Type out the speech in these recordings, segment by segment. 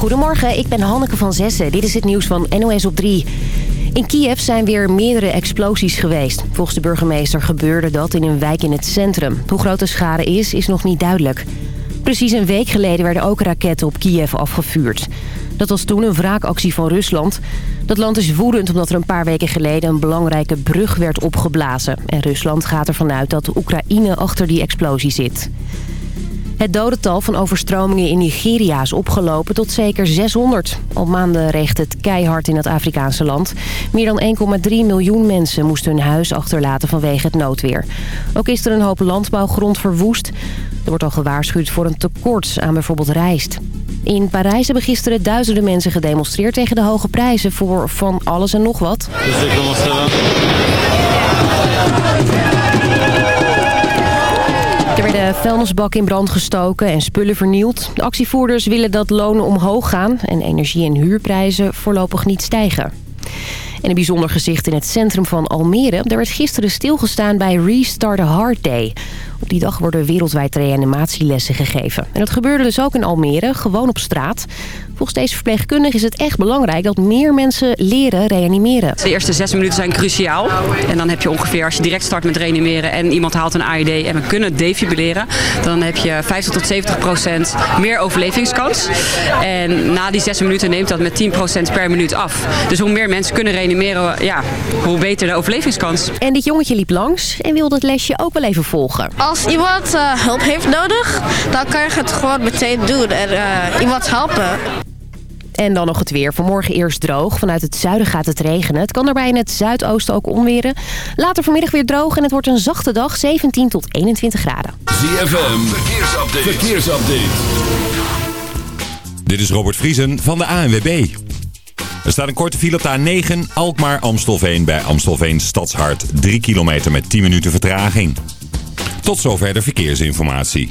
Goedemorgen, ik ben Hanneke van Zessen. Dit is het nieuws van NOS op 3. In Kiev zijn weer meerdere explosies geweest. Volgens de burgemeester gebeurde dat in een wijk in het centrum. Hoe groot de schade is, is nog niet duidelijk. Precies een week geleden werden ook raketten op Kiev afgevuurd. Dat was toen een wraakactie van Rusland. Dat land is woedend omdat er een paar weken geleden een belangrijke brug werd opgeblazen. En Rusland gaat ervan uit dat Oekraïne achter die explosie zit. Het dodental van overstromingen in Nigeria is opgelopen tot zeker 600. Al maanden reegt het keihard in het Afrikaanse land. Meer dan 1,3 miljoen mensen moesten hun huis achterlaten vanwege het noodweer. Ook is er een hoop landbouwgrond verwoest. Er wordt al gewaarschuwd voor een tekort aan bijvoorbeeld rijst. In Parijs hebben gisteren duizenden mensen gedemonstreerd tegen de hoge prijzen voor van alles en nog wat. Werden vuilnisbakken in brand gestoken en spullen vernield. De actievoerders willen dat lonen omhoog gaan en energie- en huurprijzen voorlopig niet stijgen. En een bijzonder gezicht in het centrum van Almere. Er werd gisteren stilgestaan bij Restart a Heart Day. Op die dag worden wereldwijd reanimatielessen gegeven. En dat gebeurde dus ook in Almere, gewoon op straat. Volgens deze verpleegkundige is het echt belangrijk dat meer mensen leren reanimeren. De eerste zes minuten zijn cruciaal. En dan heb je ongeveer, als je direct start met reanimeren en iemand haalt een AED en we kunnen defibrilleren, dan heb je 50 tot 70 procent meer overlevingskans. En na die zes minuten neemt dat met 10 procent per minuut af. Dus hoe meer mensen kunnen reanimeren, ja, hoe beter de overlevingskans. En dit jongetje liep langs en wilde het lesje ook wel even volgen. Als iemand uh, hulp heeft nodig, dan kan je het gewoon meteen doen en uh, iemand helpen. En dan nog het weer. Vanmorgen eerst droog. Vanuit het zuiden gaat het regenen. Het kan daarbij in het zuidoosten ook onweren. Later vanmiddag weer droog en het wordt een zachte dag. 17 tot 21 graden. ZFM, verkeersupdate. verkeersupdate. Dit is Robert Vriesen van de ANWB. Er staat een korte file op de A9 Alkmaar-Amstelveen bij Amstelveen Stadshart. 3 kilometer met 10 minuten vertraging. Tot zover de verkeersinformatie.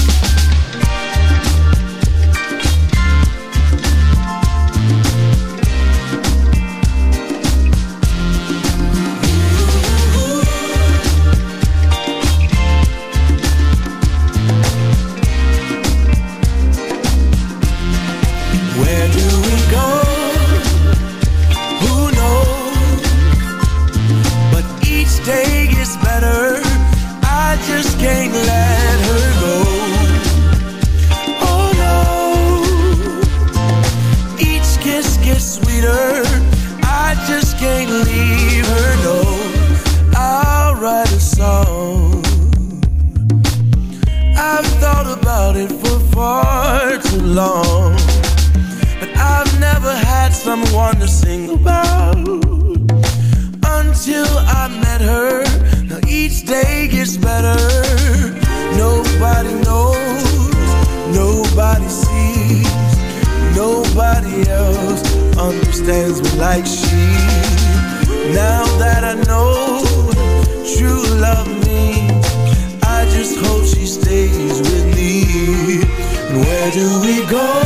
To sing about until I met her. Now each day gets better. Nobody knows, nobody sees, nobody else understands me like she. Now that I know true love means, I just hope she stays with me. And where do we go?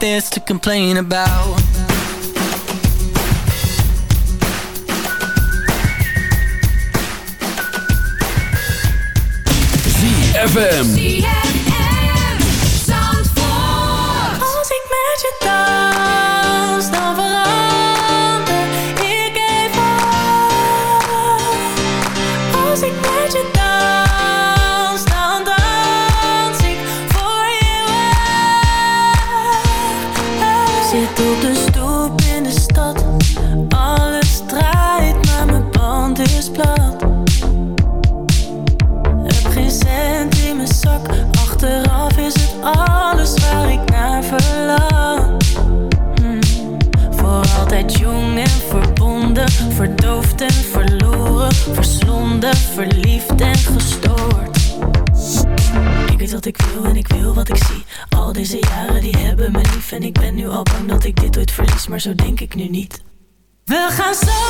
this to complain about. ZFM maar zo denk ik nu niet. We gaan zo.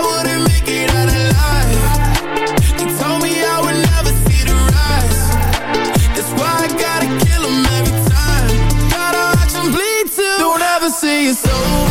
you're so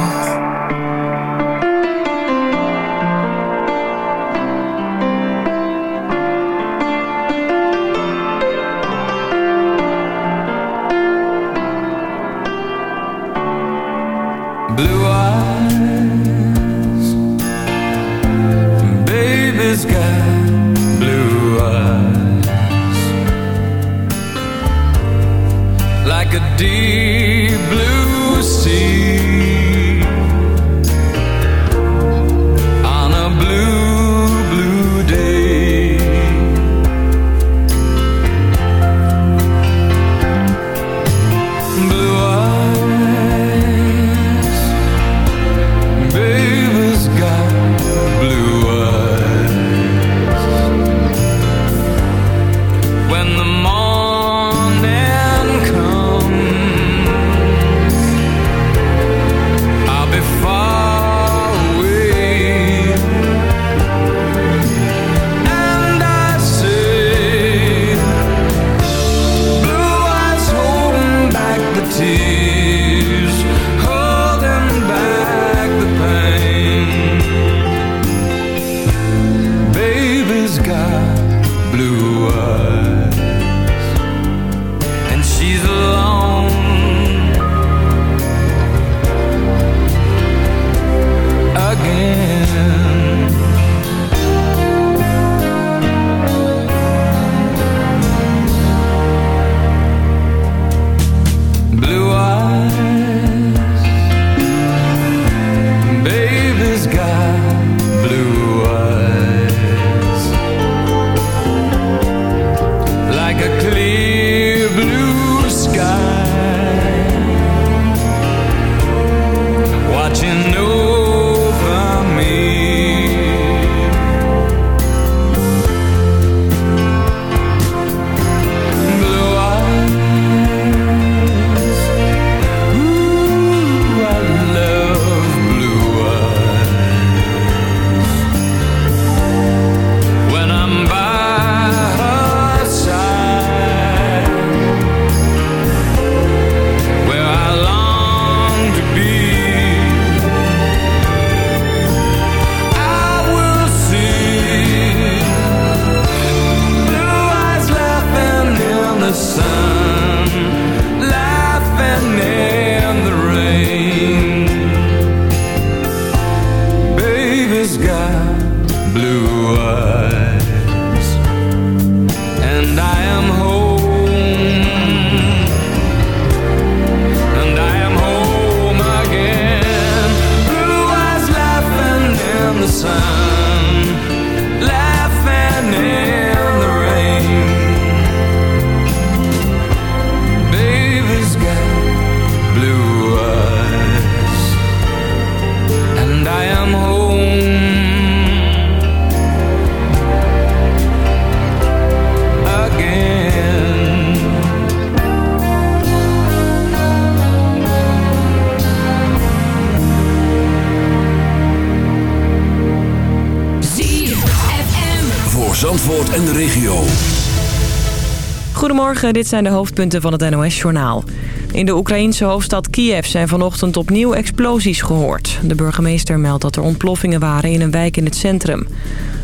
Dit zijn de hoofdpunten van het NOS-journaal. In de Oekraïense hoofdstad Kiev zijn vanochtend opnieuw explosies gehoord. De burgemeester meldt dat er ontploffingen waren in een wijk in het centrum.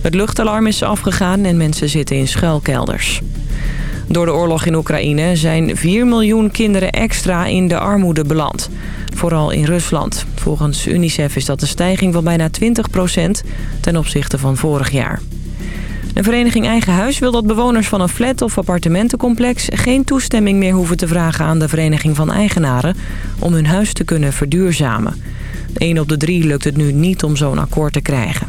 Het luchtalarm is afgegaan en mensen zitten in schuilkelders. Door de oorlog in Oekraïne zijn 4 miljoen kinderen extra in de armoede beland. Vooral in Rusland. Volgens UNICEF is dat een stijging van bijna 20% ten opzichte van vorig jaar. Een vereniging Eigen Huis wil dat bewoners van een flat of appartementencomplex... geen toestemming meer hoeven te vragen aan de vereniging van eigenaren... om hun huis te kunnen verduurzamen. Eén op de drie lukt het nu niet om zo'n akkoord te krijgen.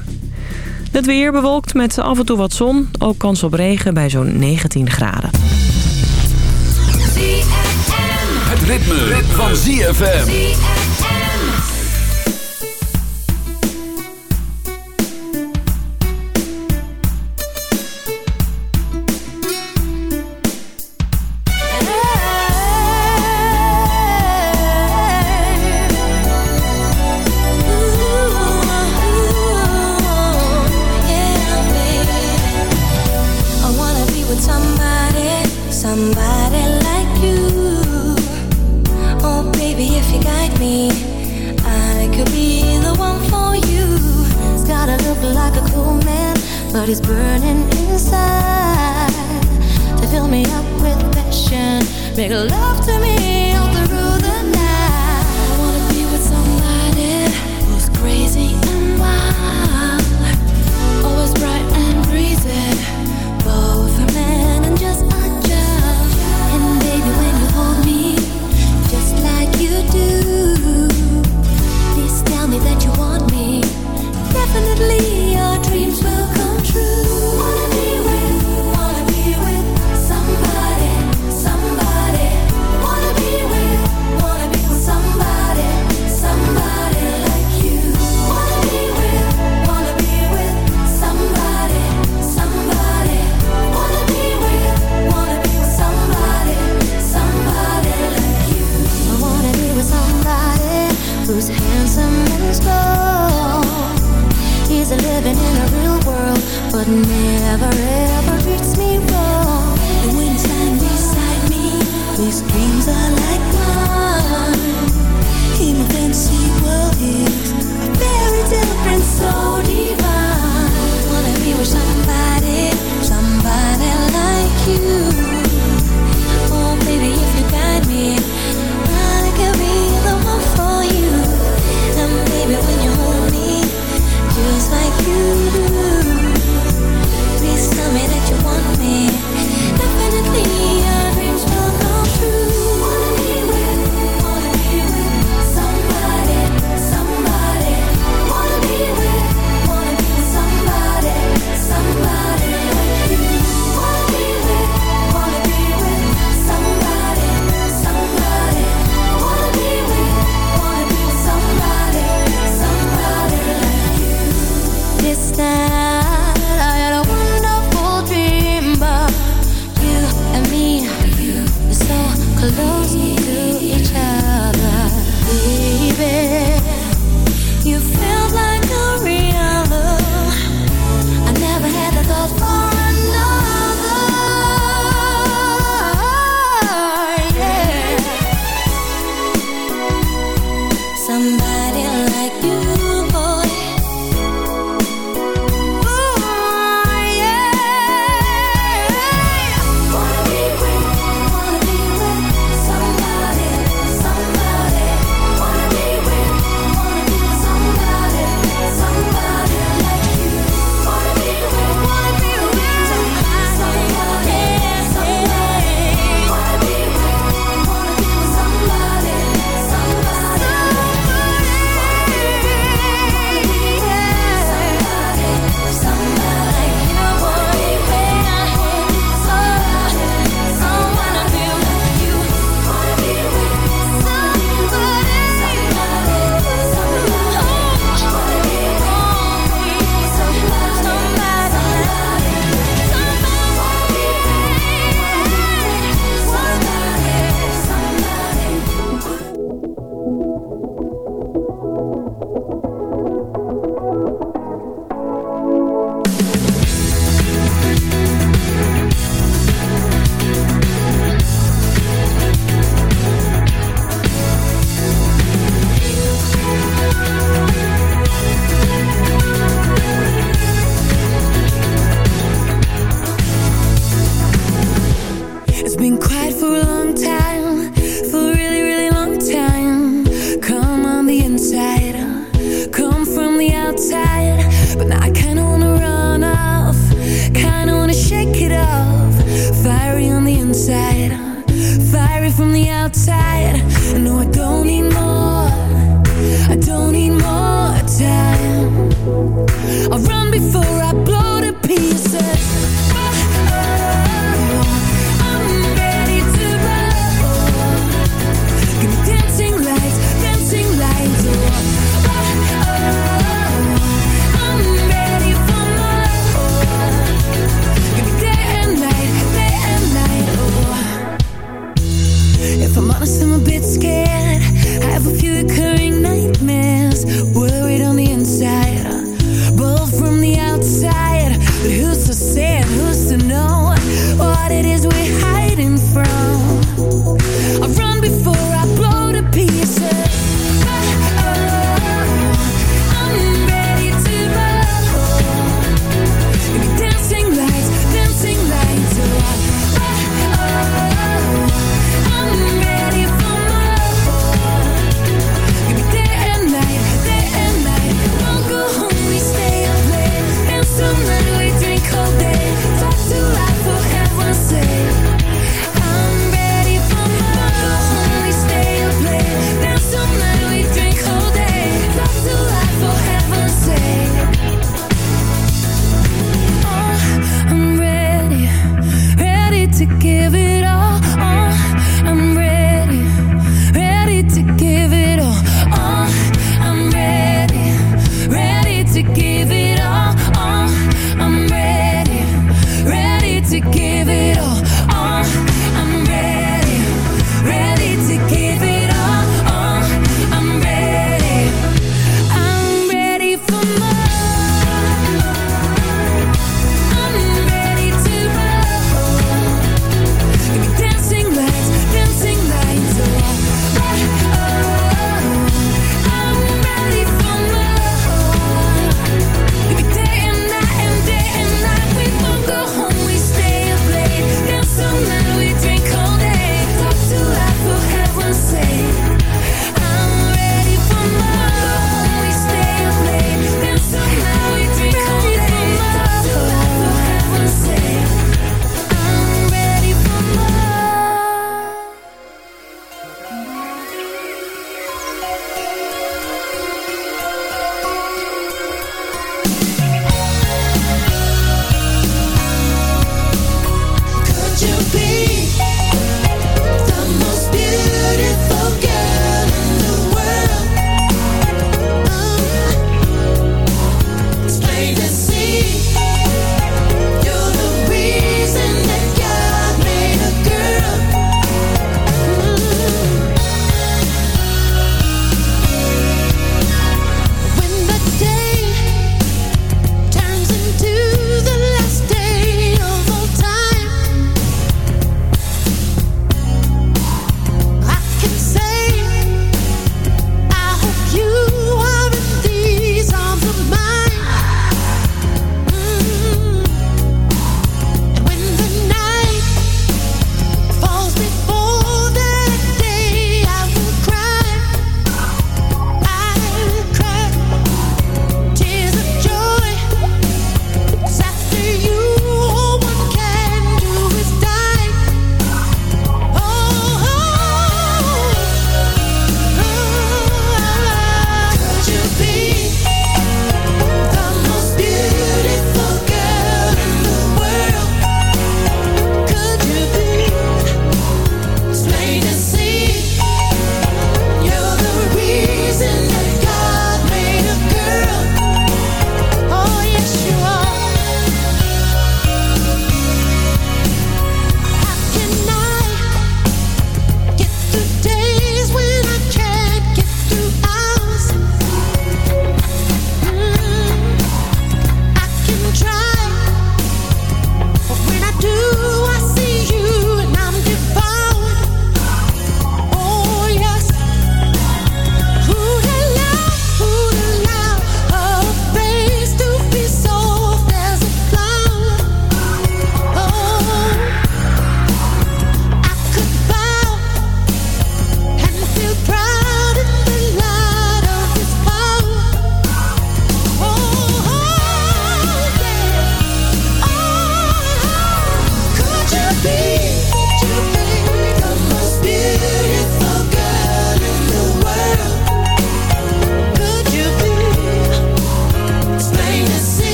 Het weer bewolkt met af en toe wat zon. Ook kans op regen bij zo'n 19 graden. Het ritme, ritme. van ZFM. Living in a real world, but never ever treats me wrong. And when he's lying beside me, his dreams are like mine. In a fantasy world, he's a tale prince so divine. Wanna be with somebody, somebody like you. I'm a bit scared. I have a few recurring nightmares.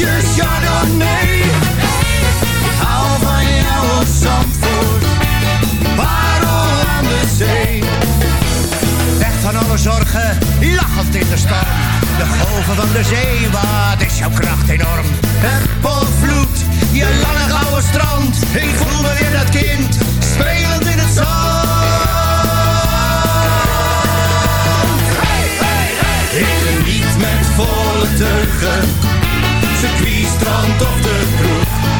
je chardonnay. nee, hou van jouw zandvoer, Zandvoort, parel aan de zee. Weg van alle zorgen, lachend in de storm. De golven van de zee, wat is jouw kracht enorm. Het potvloed, je lange gouden strand. Ik voel me weer dat kind, spelend in het zand. Hey, hey, hey. Ik met volle strand of de kroeg.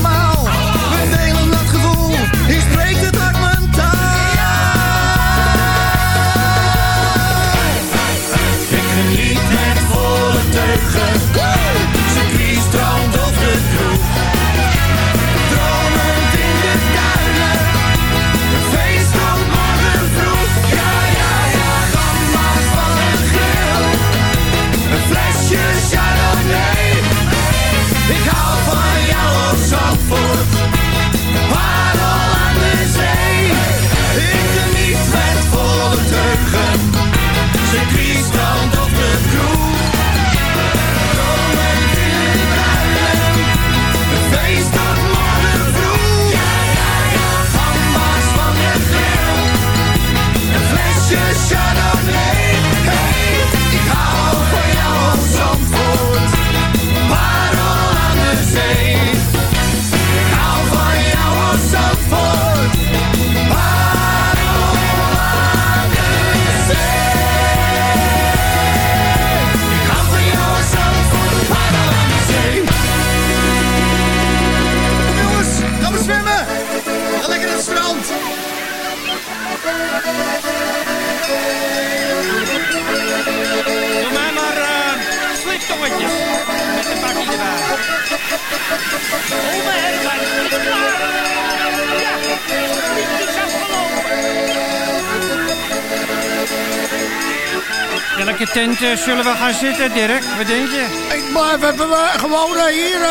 Eh, zullen we gaan zitten, Dirk? Wat denk je? Ik blijf even eh, gewoon eh, hier,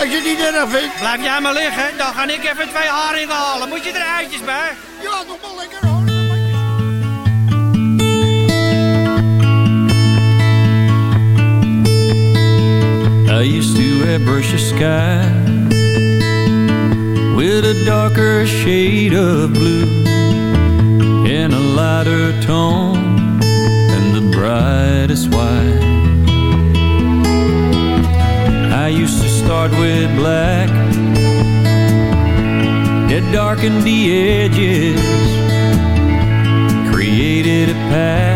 als je het niet erg vindt. Blijf jij maar liggen, dan ga ik even twee haringen halen. Moet je er eitjes bij? Ja, nog maar lekker hoor. I used to brush sky With a darker shade of blue And a lighter tone start with black it darkened the edges, created a path.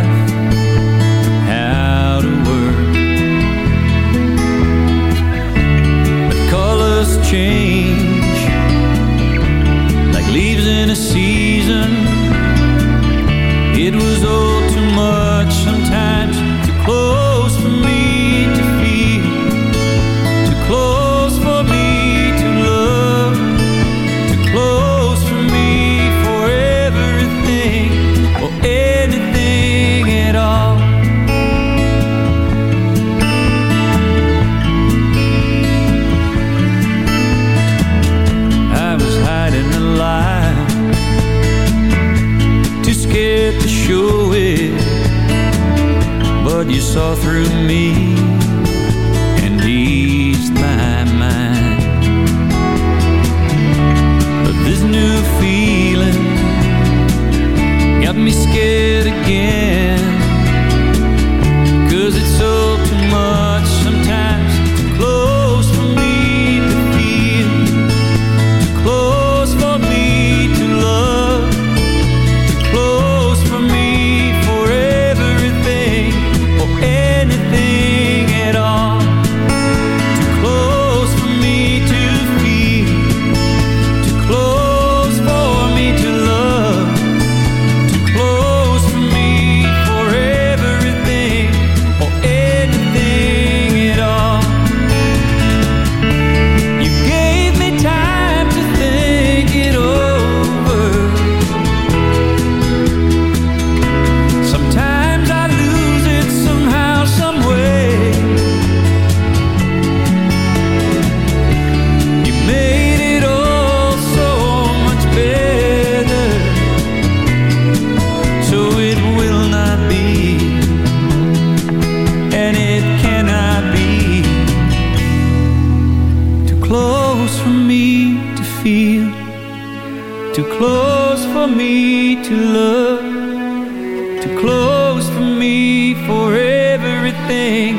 close for me to love Too close for me for everything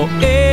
or everything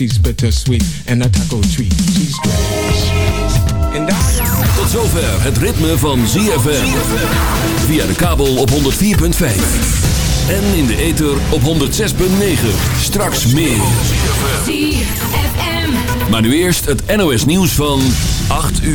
she's bittersweet and a taco treat. She's great. Tot zover het ritme van ZFM. Via de kabel op 104.5. En in de ether op 106.9. Straks meer. ZFM. Maar nu eerst het NOS nieuws van 8 uur.